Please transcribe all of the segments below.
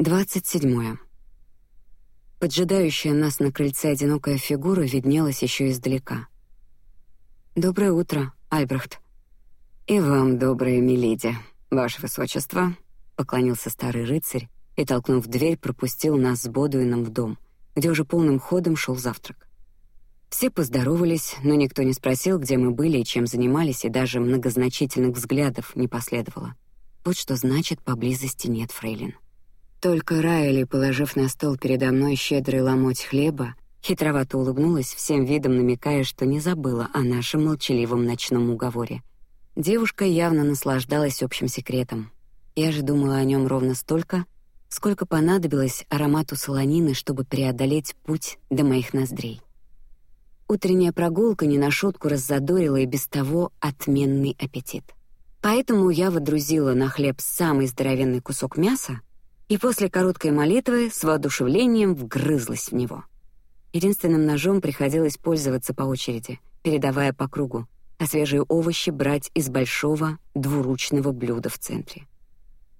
Двадцать седьмое. Поджидающая нас на крыльце одинокая фигура виднелась еще издалека. Доброе утро, Альбрехт. И вам доброе, миледи, ваше высочество. Поклонился старый рыцарь и, толкнув дверь, пропустил нас с Бодуином в дом, где уже полным ходом шел завтрак. Все поздоровались, но никто не спросил, где мы были и чем занимались, и даже многозначительных взглядов не последовало. Вот что значит поблизости нет фрейлин. Только Райли, положив на стол передо мной щедрый ломоть хлеба, хитровато улыбнулась всем видом, намекая, что не забыла о нашем молчаливом ночном уговоре. Девушка явно наслаждалась общим секретом. Я же думала о нем ровно столько, сколько понадобилось аромату солонины, чтобы преодолеть путь до моих ноздрей. Утренняя прогулка не на шутку раззадорила и без того отменный аппетит. Поэтому я водрузила на хлеб самый здоровенный кусок мяса и после короткой молитвы с воодушевлением вгрызлась в него. Единственным ножом приходилось пользоваться по очереди, передавая по кругу, а свежие овощи брать из большого двуручного блюда в центре.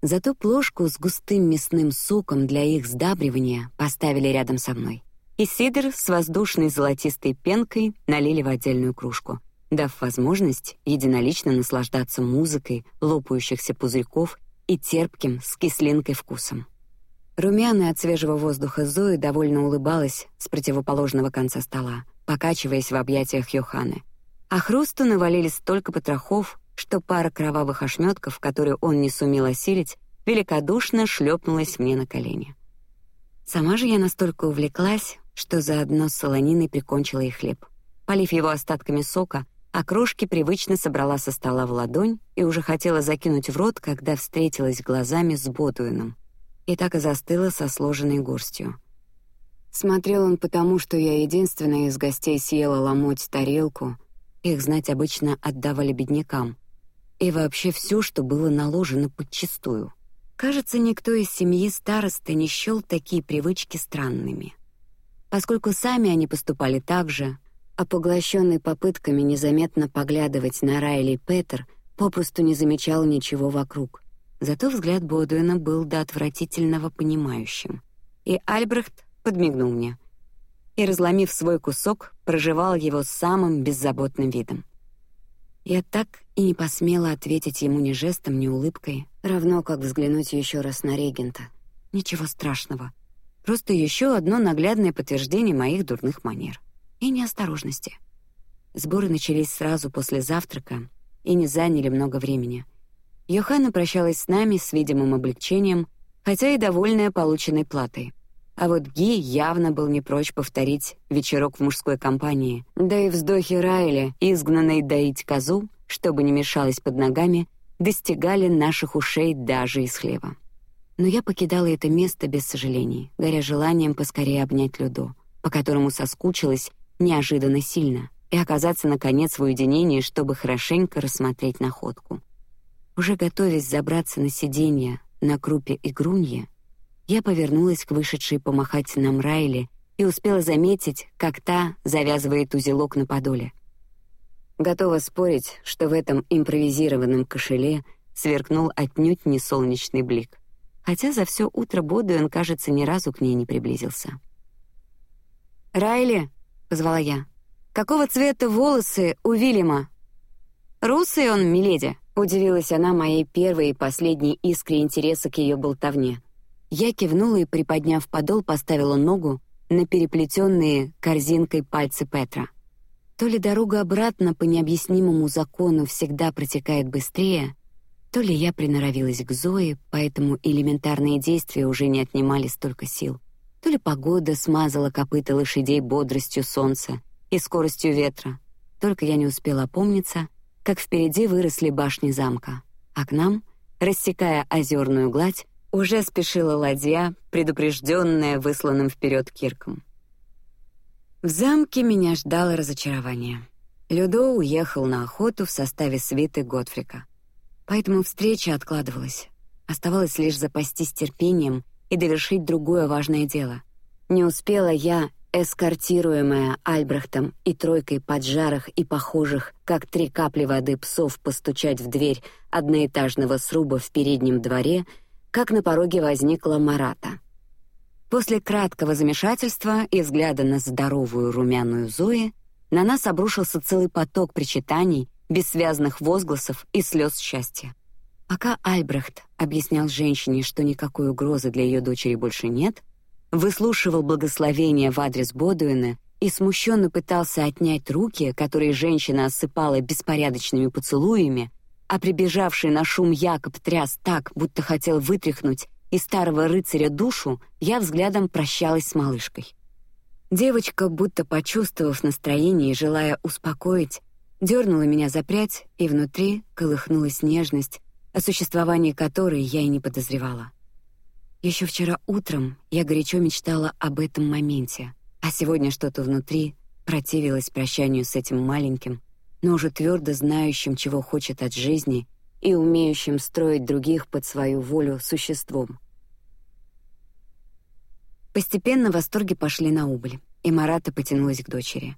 Зато плошку с густым мясным соком для их сдабривания поставили рядом со мной. И сидр с воздушной золотистой пенкой налили в отдельную кружку, дав возможность единолично наслаждаться музыкой лопающихся пузырьков и терпким с кислинкой вкусом. Румяная от свежего воздуха Зои довольно улыбалась с противоположного конца стола, покачиваясь в объятиях Йоханы. А Хрусту навалили столько потрохов, что пара кровавых ошметков, которые он не сумел осилить, великодушно шлепнулась мне на колени. Сама же я настолько увлеклась, что заодно с солониной прикончила и хлеб. Полив его остатками сока, а крошки привычно собрала со стола в ладонь и уже хотела закинуть в рот, когда встретилась глазами с Бодуином. И так и застыла со сложенной горстью. Смотрел он потому, что я единственная из гостей съела ломоть тарелку. Их знать обычно отдавали беднякам. И вообще все, что было наложено подчистую. Кажется, никто из семьи старосты не счел такие привычки странными. Поскольку сами они поступали так же, а поглощенный попытками незаметно поглядывать на Райли Петер попросту не замечал ничего вокруг. Зато взгляд Бодуэна был до отвратительного понимающим. И Альбрехт подмигнул мне. И, разломив свой кусок, прожевал его самым беззаботным видом. Я так и не посмела ответить ему ни жестом, ни улыбкой, равно как взглянуть еще раз на регента. Ничего страшного. Просто еще одно наглядное подтверждение моих дурных манер и неосторожности. Сборы начались сразу после завтрака и не заняли много времени. Йоханна прощалась с нами с видимым облегчением, хотя и довольная полученной платой. А вот Ги явно был не прочь повторить вечерок в мужской компании. Да и вздохи Райли, изгнанной доить козу, чтобы не мешалась под ногами, достигали наших ушей даже из хлева. Но я покидала это место без сожалений, горя желанием поскорее обнять Людо, по которому соскучилась неожиданно сильно, и оказаться наконец в уединении, чтобы хорошенько рассмотреть находку. Уже готовясь забраться на сиденье на крупе и грунье, я повернулась к вышедшей помахать нам Райли и успела заметить, как та завязывает узелок на подоле. Готова спорить, что в этом импровизированном кошеле сверкнул отнюдь не солнечный блик, хотя за все утро Бодуэн, кажется, ни разу к ней не приблизился. Райли, позвала я. Какого цвета волосы у Вильяма? Русый он, миледи. Удивилась она моей первой и последней искре интереса к ее болтовне. Я кивнула и, приподняв подол, поставила ногу на переплетенные корзинкой пальцы Петра. То ли дорога обратно по необъяснимому закону всегда протекает быстрее, то ли я приноровилась к Зое, поэтому элементарные действия уже не отнимали столько сил то ли погода смазала копыта лошадей бодростью солнца и скоростью ветра. Только я не успела опомниться, как впереди выросли башни замка, а к нам, рассекая озерную гладь, уже спешила ладья, предупрежденная высланным вперед кирком. В замке меня ждало разочарование. Людо уехал на охоту в составе свиты Готфрика, поэтому встреча откладывалась. Оставалось лишь запастись терпением и довершить другое важное дело. Не успела я, эскортируемая Альбрехтом и тройкой поджарых и похожих, как три капли воды псов, постучать в дверь одноэтажного сруба в переднем дворе, как на пороге возникла Марата. После краткого замешательства и взгляда на здоровую румяную Зои на нас обрушился целый поток причитаний, бессвязных возгласов и слез счастья. Пока Альбрехт объяснял женщине, что никакой угрозы для ее дочери больше нет, выслушивал благословения в адрес Бодуина и смущенно пытался отнять руки, которые женщина осыпала беспорядочными поцелуями, а прибежавший на шум Якоб тряс так, будто хотел вытряхнуть из старого рыцаря душу, я взглядом прощалась с малышкой. Девочка, будто почувствовав настроение и желая успокоить, дернула меня за прядь, и внутри колыхнулась нежность, о существовании которой я и не подозревала. Еще вчера утром я горячо мечтала об этом моменте, а сегодня что-то внутри противилось прощанию с этим маленьким, но уже твердо знающим, чего хочет от жизни и умеющим строить других под свою волю существом. Постепенно восторги пошли на убыль, и Марата потянулась к дочери.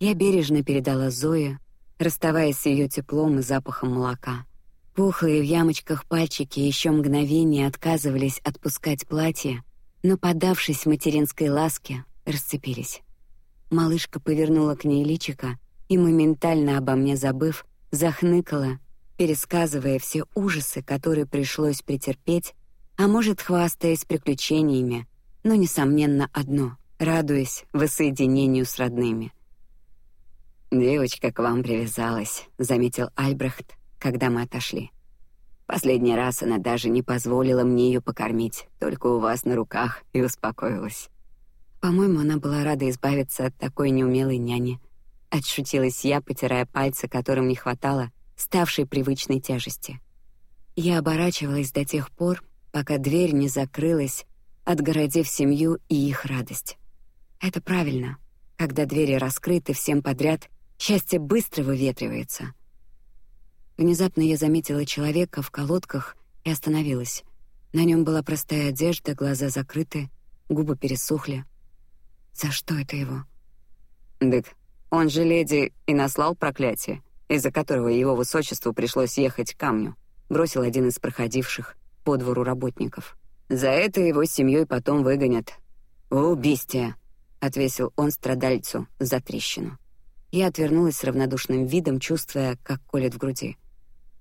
Я бережно передала Зое, расставаясь с ее теплом и запахом молока. Пухлые в ямочках пальчики еще мгновение отказывались отпускать платье, но, подавшись материнской ласке, расцепились. Малышка повернула к ней личико и моментально обо мне забыв, захныкала, пересказывая все ужасы, которые пришлось претерпеть, а может, хвастаясь приключениями, но несомненно одно, радуясь воссоединению с родными. Девочка к вам привязалась, заметил Альбрехт, когда мы отошли. Последний раз она даже не позволила мне ее покормить, только у вас на руках и успокоилась. По-моему, она была рада избавиться от такой неумелой няни. Отшутилась я, потирая пальцы, которым не хватало ставшей привычной тяжести. Я оборачивалась до тех пор, пока дверь не закрылась, отгородив семью и их радость. Это правильно. Когда двери раскрыты всем подряд, счастье быстро выветривается. Внезапно я заметила человека в колодках и остановилась. На нем была простая одежда, глаза закрыты, губы пересохли. За что это его? Дык, он же леди и наслал проклятие, из-за которого его высочеству пришлось ехать к камню. Бросил один из проходивших по двору работников. За это его семьей потом выгонят. О, бестия! отвесил он страдальцу за трещину. Я отвернулась с равнодушным видом, чувствуя, как колет в груди.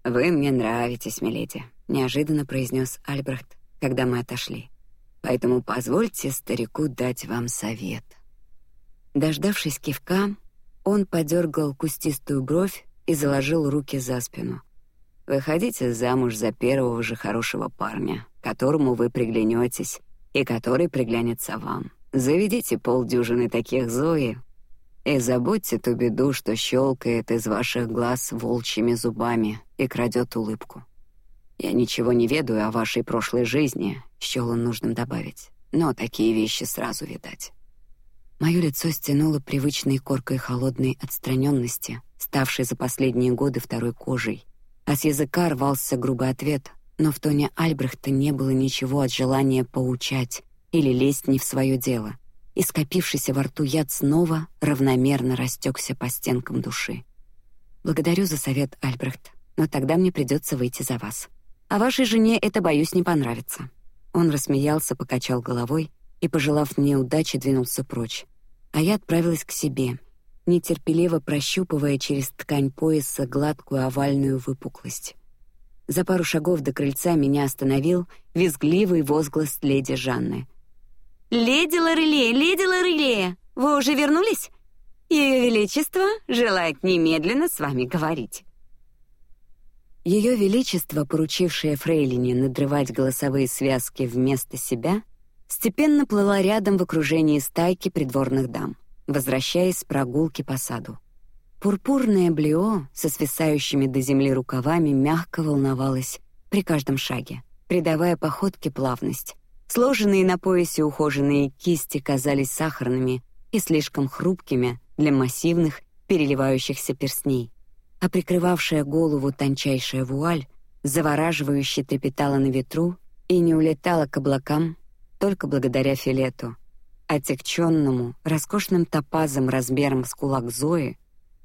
Вы мне нравитесь, миледи, неожиданно произнес Альбрехт, когда мы отошли. Поэтому позвольте старику дать вам совет. Дождавшись кивка, он подергал кустистую бровь и заложил руки за спину. Выходите замуж за первого же хорошего парня, которому вы приглянетесь и который приглянется вам. Заведите полдюжины таких Зои и забудьте ту беду, что щелкает из ваших глаз волчьими зубами и крадет улыбку. Я ничего не ведаю о вашей прошлой жизни, счел он нужным добавить, но такие вещи сразу видать. Мое лицо стянуло привычной коркой холодной отстраненности, ставшей за последние годы второй кожей, а с языка рвался грубый ответ, но в тоне Альбрехта не было ничего от желания поучать или лезть не в свое дело, и скопившийся во рту яд снова равномерно растекся по стенкам души. Благодарю за совет, Альбрехт, но тогда мне придется выйти за вас. А вашей жене это, боюсь, не понравится. Он рассмеялся, покачал головой и, пожелав мне удачи, двинулся прочь а я отправилась к себе, нетерпеливо прощупывая через ткань пояса гладкую овальную выпуклость. За пару шагов до крыльца меня остановил визгливый возглас леди Жанны. «Леди Лореле, леди Лореле, вы уже вернулись? Ее Величество желает немедленно с вами говорить». Ее Величество, поручившее Фрейлине надрывать голосовые связки вместо себя, степенно плыла рядом в окружении стайки придворных дам, возвращаясь с прогулки по саду. Пурпурное блео со свисающими до земли рукавами мягко волновалось при каждом шаге, придавая походке плавность. Сложенные на поясе ухоженные кисти казались сахарными и слишком хрупкими для массивных переливающихся перстней, а прикрывавшая голову тончайшая вуаль завораживающе трепетала на ветру и не улетала к облакам только благодаря филету, отекченному роскошным топазом размером с кулак Зои,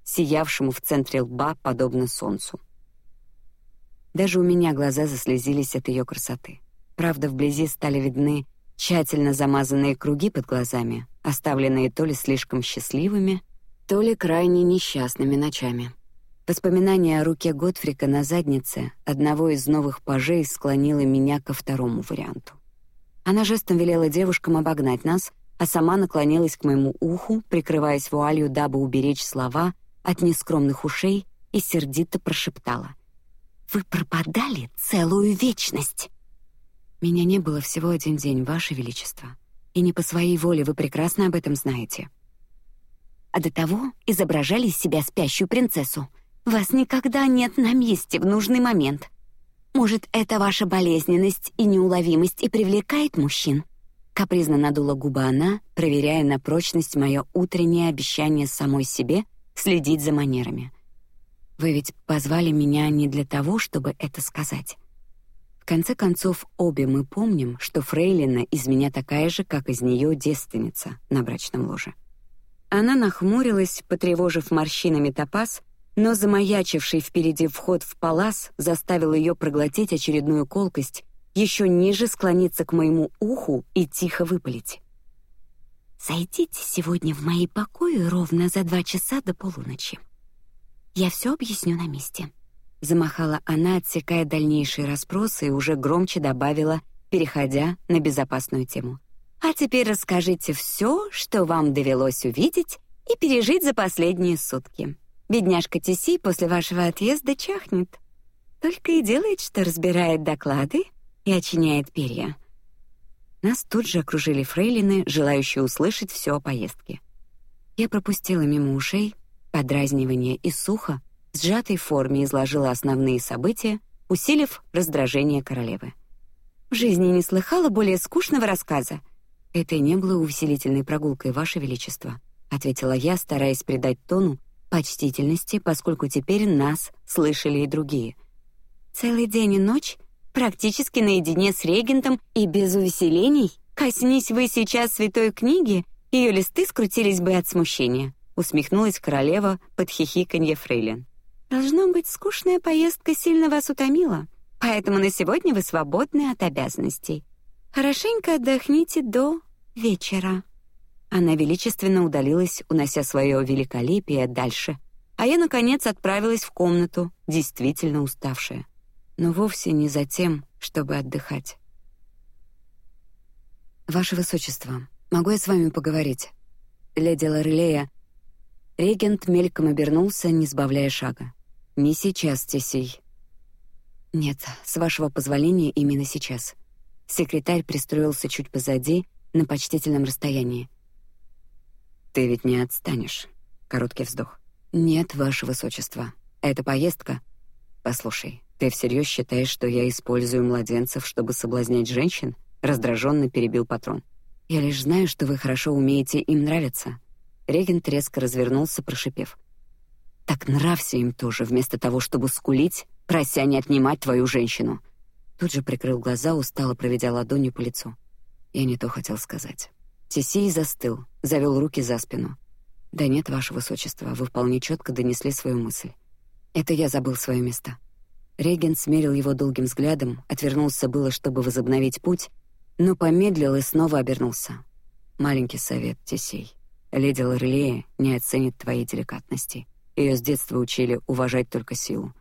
сиявшему в центре лба подобно солнцу. Даже у меня глаза заслезились от ее красоты. Правда, вблизи стали видны тщательно замазанные круги под глазами, оставленные то ли слишком счастливыми, то ли крайне несчастными ночами. Воспоминание о руке Готфрика на заднице одного из новых пажей склонило меня ко второму варианту. Она жестом велела девушкам обогнать нас, а сама наклонилась к моему уху, прикрываясь вуалью, дабы уберечь слова от нескромных ушей, и сердито прошептала: "Вы пропадали целую вечность". Меня не было всего один день, ваше величество, и не по своей воле, вы прекрасно об этом знаете. А до того изображали из себя спящую принцессу. Вас никогда нет на месте в нужный момент. Может, это ваша болезненность и неуловимость и привлекает мужчин? Капризно надула губы она, проверяя на прочность мое утреннее обещание самой себе следить за манерами. Вы ведь позвали меня не для того, чтобы это сказать. В конце концов, обе мы помним, что Фрейлина из меня такая же, как из нее девственница на брачном ложе. Она нахмурилась, потревожив морщинами топаз, но замаячивший впереди вход в палас заставил ее проглотить очередную колкость еще ниже склониться к моему уху и тихо выпалить. «Зайдите сегодня в мои покои ровно за два часа до полуночи. Я все объясню на месте». Замахала она, отсекая дальнейшие расспросы, и уже громче добавила, переходя на безопасную тему. «А теперь расскажите все, что вам довелось увидеть и пережить за последние сутки. Бедняжка Тиси после вашего отъезда чахнет. Только и делает, что разбирает доклады и очиняет перья. Нас тут же окружили фрейлины, желающие услышать все о поездке. Я пропустила мимо ушей подразнивание и сухо, в сжатой форме изложила основные события, усилив раздражение королевы. В жизни не слыхала более скучного рассказа. Это и не было увеселительной прогулкой, ваше величество, ответила я, стараясь придать тону почтительности, поскольку теперь нас слышали и другие. Целый день и ночь практически наедине с регентом и без увеселений. Коснись вы сейчас святой книги, ее листы скрутились бы от смущения. Усмехнулась королева под хихиканье фрейлин. Должно быть, скучная поездка сильно вас утомила, поэтому на сегодня вы свободны от обязанностей. Хорошенько отдохните до вечера. Она величественно удалилась, унося свое великолепие дальше, а я наконец отправилась в комнату, действительно уставшая но вовсе не за тем, чтобы отдыхать. Ваше высочество, могу я с вами поговорить? Леди Лорелея. Регент мельком обернулся, не сбавляя шага. Не сейчас, Тесей. Нет, с вашего позволения, именно сейчас. Секретарь пристроился чуть позади, на почтительном расстоянии. Ты ведь не отстанешь. Короткий вздох. Нет, ваше высочество. Эта поездка. Послушай, ты всерьез считаешь, что я использую младенцев, чтобы соблазнять женщин? Раздраженно перебил патрон. Я лишь знаю, что вы хорошо умеете им нравиться. Регент резко развернулся, прошипев: "Так нравься им тоже, вместо того, чтобы скулить, прося не отнимать твою женщину". Тут же прикрыл глаза, устало проведя ладонью по лицу. Я не то хотел сказать. Тесей застыл, завел руки за спину. Да нет, ваше высочество, вы вполне четко донесли свою мысль. Это я забыл свое место. Регент смерил его долгим взглядом, отвернулся было, чтобы возобновить путь, но помедлил и снова обернулся. Маленький совет, Тесей. Леди Лорлея не оценит твоей деликатности. Ее с детства учили уважать только силу.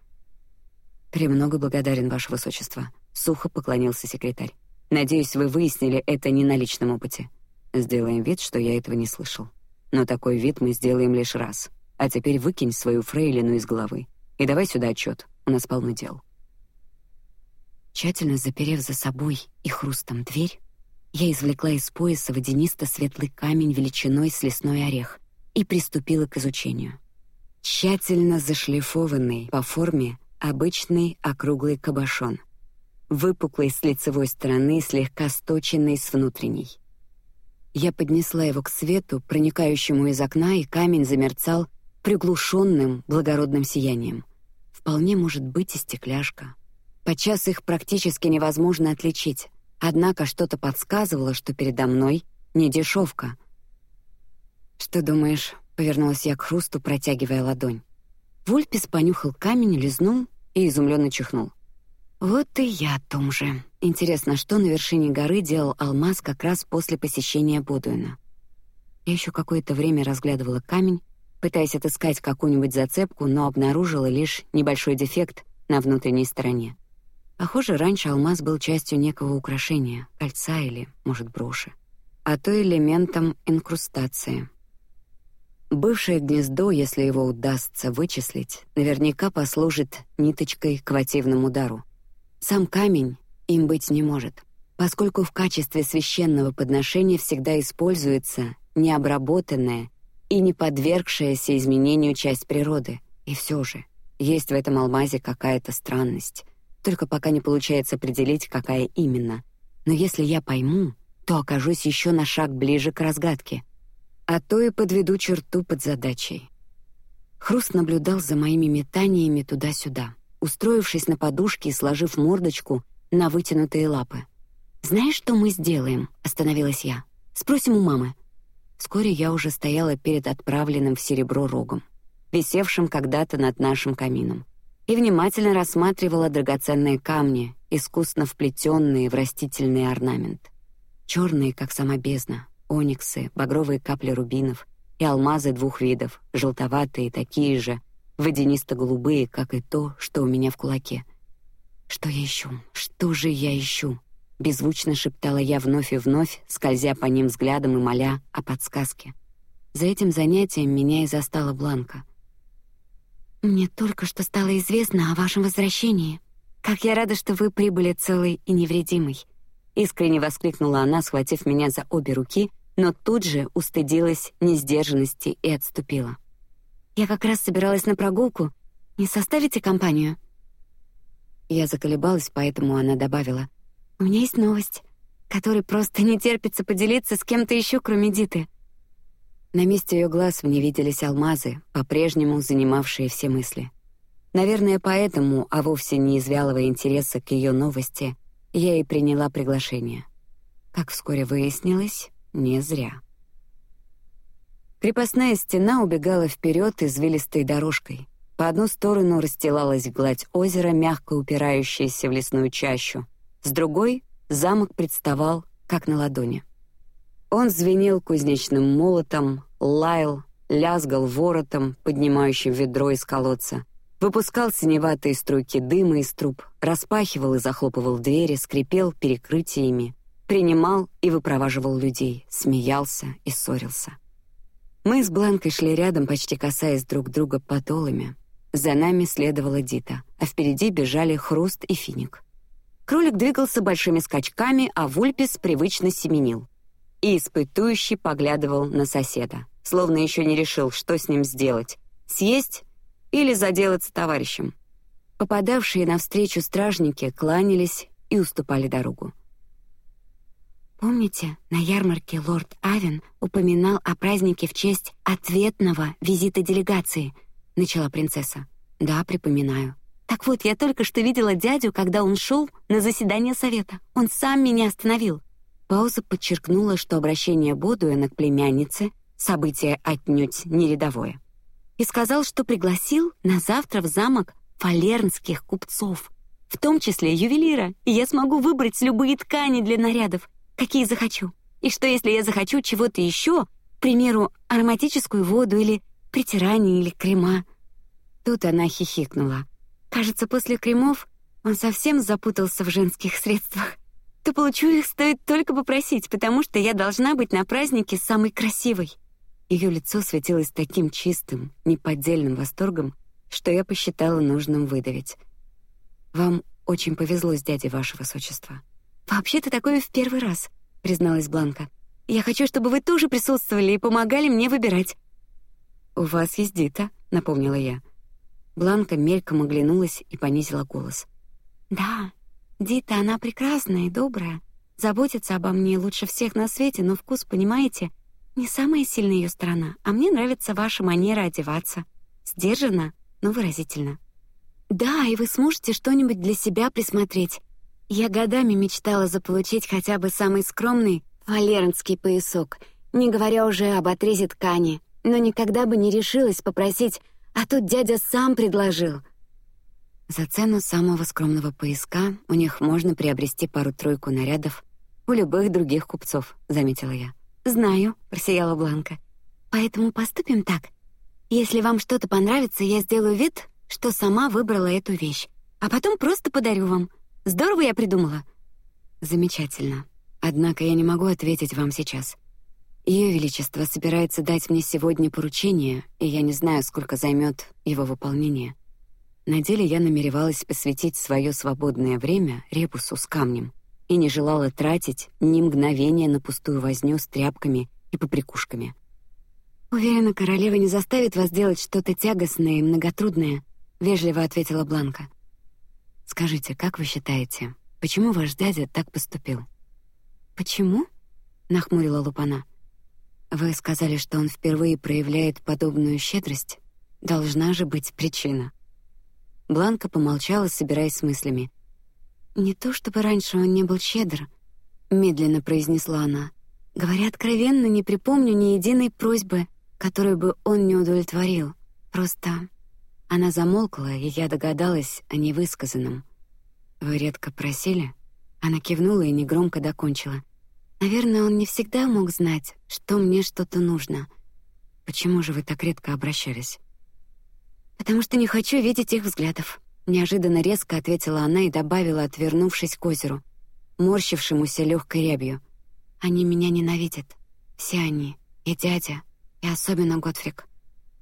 Премного благодарен, ваше высочество. Сухо поклонился секретарь. Надеюсь, вы выяснили это не на личном опыте. Сделаем вид, что я этого не слышал. Но такой вид мы сделаем лишь раз. А теперь выкинь свою фрейлину из головы и давай сюда отчет. У нас полно дел. Тщательно заперев за собой и хрустом дверь, я извлекла из пояса водянисто-светлый камень величиной с лесной орех и приступила к изучению. Тщательно зашлифованный по форме обычный округлый кабошон, выпуклый с лицевой стороны, слегка сточенный с внутренней. Я поднесла его к свету, проникающему из окна, и камень замерцал приглушенным благородным сиянием. Вполне может быть и стекляшка. Подчас их практически невозможно отличить. Однако что-то подсказывало, что передо мной не дешевка. Что думаешь? Повернулась я к Хрусту, протягивая ладонь. Вульпис понюхал камень, лизнул и изумленно чихнул. Вот и я о том же. Интересно, что на вершине горы делал алмаз как раз после посещения Бодуина. Я еще какое-то время разглядывала камень, пытаясь отыскать какую-нибудь зацепку, но обнаружила лишь небольшой дефект на внутренней стороне. Похоже, раньше алмаз был частью некого украшения, кольца или, может, броши, а то элементом инкрустации. Бывшее гнездо, если его удастся вычислить, наверняка послужит ниточкой к вативному удару. Сам камень им быть не может, поскольку в качестве священного подношения всегда используется необработанная и не подвергшаяся изменению часть природы. И все же есть в этом алмазе какая-то странность, только пока не получается определить, какая именно. Но если я пойму, то окажусь еще на шаг ближе к разгадке, а то и подведу черту под задачей. Хруст наблюдал за моими метаниями туда-сюда устроившись на подушке и сложив мордочку на вытянутые лапы. Знаешь, что мы сделаем? Остановилась я. Спросим у мамы. Вскоре я уже стояла перед отправленным в серебро рогом, висевшим когда-то над нашим камином, и внимательно рассматривала драгоценные камни, искусно вплетенные в растительный орнамент, черные, как сама бездна, ониксы, багровые капли рубинов и алмазы двух видов, желтоватые такие же, водянисто-голубые, как и то, что у меня в кулаке. Что я ищу? Что же я ищу? Беззвучно шептала я вновь и вновь, скользя по ним взглядом и моля о подсказке. За этим занятием меня и застала Бланка. Мне только что стало известно о вашем возвращении. Как я рада, что вы прибыли целый и невредимый. Искренне воскликнула она, схватив меня за обе руки, но тут же устыдилась несдержанности и отступила. Я как раз собиралась на прогулку. Не составите компанию? Я заколебалась, поэтому она добавила: "У меня есть новость, которой просто не терпится поделиться с кем-то еще, кроме Диты". На месте ее глаз мне виделись алмазы, по-прежнему занимавшие все мысли. Наверное, поэтому, а вовсе не из вялого интереса к ее новости, я и приняла приглашение. Как вскоре выяснилось, не зря. Крепостная стена убегала вперед извилистой дорожкой. По одну сторону расстилалась гладь озера, мягко упирающаяся в лесную чащу. С другой замок представал как на ладони. Он звенел кузнечным молотом, лаял, лязгал воротом, поднимающим ведро из колодца, выпускал синеватые струйки дыма из труб, распахивал и захлопывал двери, скрипел перекрытиями, принимал и выпроваживал людей, смеялся и ссорился. Мы с Бланкой шли рядом, почти касаясь друг друга подолами. За нами следовала Дита, а впереди бежали Хруст и Финик. Кролик двигался большими скачками, а Вульпис привычно семенил. И испытующий поглядывал на соседа, словно еще не решил, что с ним сделать: съесть или заделаться товарищем. Попадавшие навстречу стражники кланялись и уступали дорогу. Помните, на ярмарке лорд Авен упоминал о празднике в честь ответного визита делегации? Начала принцесса. Да, припоминаю. Так вот, я только что видела дядю, когда он шел на заседание совета. Он сам меня остановил. Пауза подчеркнула, что обращение Бодуэна к племяннице событие отнюдь не рядовое, и сказал, что пригласил на завтра в замок фалернских купцов, в том числе ювелира, и я смогу выбрать любые ткани для нарядов какие захочу. И что, если я захочу чего-то еще, к примеру, ароматическую воду или притирание или крема? Тут она хихикнула. Кажется, после кремов он совсем запутался в женских средствах. То получу их стоит только попросить, потому что я должна быть на празднике самой красивой. Ее лицо светилось таким чистым, неподдельным восторгом, что я посчитала нужным выдавить. Вам очень повезло с дядей, ваше высочество. Вообще-то такое в первый раз, призналась Бланка. Я хочу, чтобы вы тоже присутствовали и помогали мне выбирать. У вас есть Дита, напомнила я. Бланка мельком оглянулась и понизила голос. Да, Дита, она прекрасная и добрая, заботится обо мне лучше всех на свете, но вкус, понимаете, не самая сильная ее сторона. А мне нравится ваша манера одеваться, сдержанно, но выразительно. Да, и вы сможете что-нибудь для себя присмотреть. Я годами мечтала заполучить хотя бы самый скромный валернский поясок, не говоря уже об отрезе ткани, но никогда бы не решилась попросить, а тут дядя сам предложил. За цену самого скромного поиска у них можно приобрести пару-тройку нарядов у любых других купцов, заметила я. Знаю, просияла Бланка. Поэтому поступим так. Если вам что-то понравится, я сделаю вид, что сама выбрала эту вещь, а потом просто подарю вам. Здорово я придумала. Замечательно. Однако я не могу ответить вам сейчас. Ее величество собирается дать мне сегодня поручение, и я не знаю, сколько займет его выполнение. На деле я намеревалась посвятить свое свободное время ребусу с камнем и не желала тратить ни мгновения на пустую возню с тряпками и поприкушками. Уверена, королева не заставит вас делать что-то тягостное и многотрудное, вежливо ответила Бланка. Скажите, как вы считаете, почему ваш дядя так поступил? Почему? нахмурила Лупана. Вы сказали, что он впервые проявляет подобную щедрость. Должна же быть причина. Бланка помолчала, собираясь с мыслями. Не то чтобы раньше он не был щедр, медленно произнесла она. Говоря откровенно, не припомню ни единой просьбы, которую бы он не удовлетворил. Просто она замолкла, и я догадалась о невысказанном. Вы редко просили? Она кивнула и негромко докончила. Наверное, он не всегда мог знать, что мне что-то нужно. Почему же вы так редко обращались? потому что не хочу видеть их взглядов. Неожиданно резко ответила она и добавила, отвернувшись к озеру, морщившемуся легкой рябью: "Они меня ненавидят, все они, и дядя, и особенно Готфрик".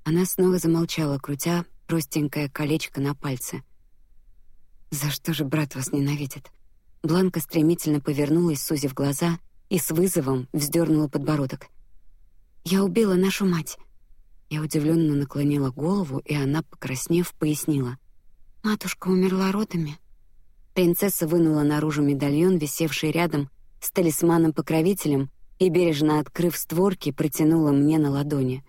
Она снова замолчала, крутя простенькое колечко на пальце. За что же брат вас ненавидит? Бланка стремительно повернулась, сузив глаза, и с вызовом вздернула подбородок. Я убила нашу мать. Я удивленно наклонила голову, и она, покраснев, пояснила: "Матушка умерла родами". Принцесса вынула наружу медальон, висевший рядом с талисманом-покровителем, и бережно открыв створки, протянула мне на ладони.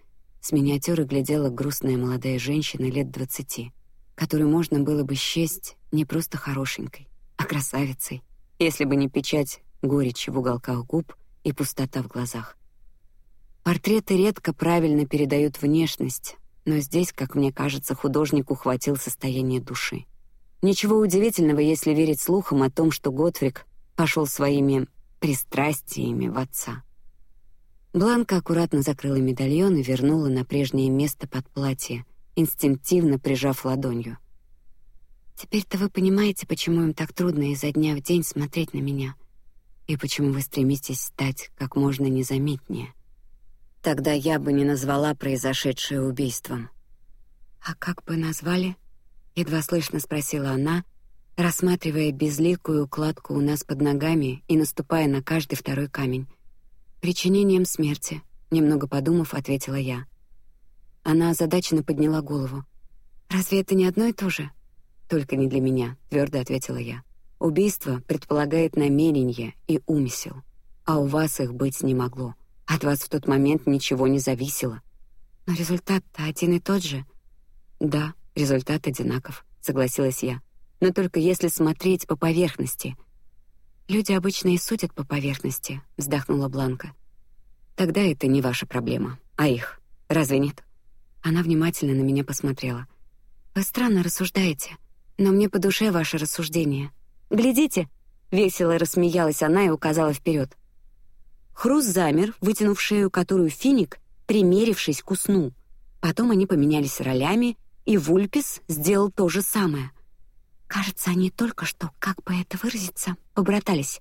С миниатюры глядела грустная молодая женщина лет двадцати, которую можно было бы счесть не просто хорошенькой, а красавицей, если бы не печать горечи в уголках губ и пустота в глазах. Портреты редко правильно передают внешность, но здесь, как мне кажется, художник ухватил состояние души. Ничего удивительного, если верить слухам о том, что Готфрик пошел своими пристрастиями в отца. Бланка аккуратно закрыла медальон и вернула на прежнее место под платье, инстинктивно прижав ладонью. Теперь-то вы понимаете, почему им так трудно изо дня в день смотреть на меня, и почему вы стремитесь стать как можно незаметнее. Тогда я бы не назвала произошедшее убийством. А как бы назвали? Едва слышно спросила она, рассматривая безликую укладку у нас под ногами и наступая на каждый второй камень. Причинением смерти. Немного подумав, ответила я. Она озадаченно подняла голову. Разве это не одно и то же? Только не для меня, твердо ответила я. Убийство предполагает намерение и умысел, а у вас их быть не могло. От вас в тот момент ничего не зависело. Но результат-то один и тот же. Да, результат одинаков, согласилась я. Но только если смотреть по поверхности. Люди обычно и судят по поверхности, вздохнула Бланка. Тогда это не ваша проблема, а их. Разве нет? Она внимательно на меня посмотрела. Вы странно рассуждаете, но мне по душе ваше рассуждение. Глядите, весело рассмеялась она и указала вперед. Хрус замер, вытянув шею, которую Финик, примерившись, куснул. Потом они поменялись ролями, и Вульпис сделал то же самое. Кажется, они только что, как бы это выразиться, побратались.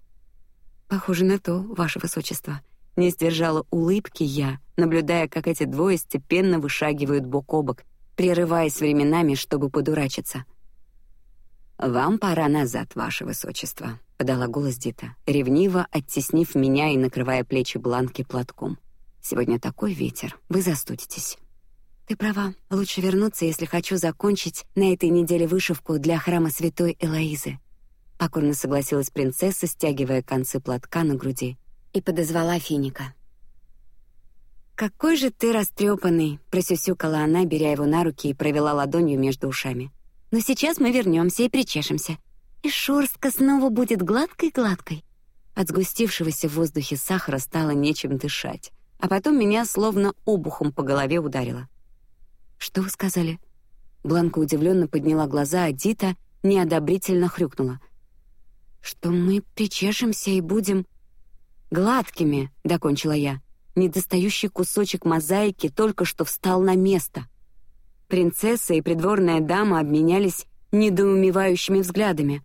Похоже на то, ваше высочество. Не сдержала улыбки я, наблюдая, как эти двое степенно вышагивают бок о бок, прерываясь временами, чтобы подурачиться. Вам пора назад, ваше высочество, подала голос Дита, ревниво оттеснив меня и накрывая плечи Бланки платком. Сегодня такой ветер, вы застудитесь. Ты права, лучше вернуться, если хочу закончить на этой неделе вышивку для храма Святой Элоизы. Покорно согласилась принцесса, стягивая концы платка на груди, и подозвала Финика. Какой же ты растрепанный, просюсюкала она, беря его на руки и провела ладонью между ушами. Но сейчас мы вернемся и причешемся, и шерстка снова будет гладкой-гладкой. От сгустившегося в воздухе сахара стало нечем дышать, а потом меня словно обухом по голове ударило. Что вы сказали? Бланка удивленно подняла глаза, а Дита неодобрительно хрюкнула. «Что мы причешемся и будем...» «Гладкими», — докончила я. Недостающий кусочек мозаики только что встал на место. Принцесса и придворная дама обменялись недоумевающими взглядами.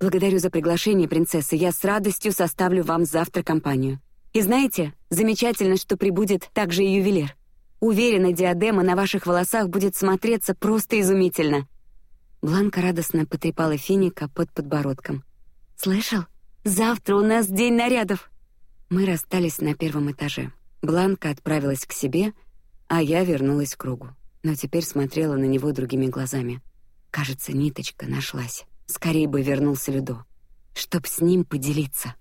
«Благодарю за приглашение, принцесса. Я с радостью составлю вам завтра компанию. И знаете, замечательно, что прибудет также и ювелир. Уверена, диадема на ваших волосах будет смотреться просто изумительно. Бланка радостно потрепала Финика под подбородком. Слышал? Завтра у нас день нарядов. Мы расстались на первом этаже. Бланка отправилась к себе, а я вернулась к кругу. Но теперь смотрела на него другими глазами. Кажется, ниточка нашлась. Скорее бы вернулся Людо, чтоб с ним поделиться.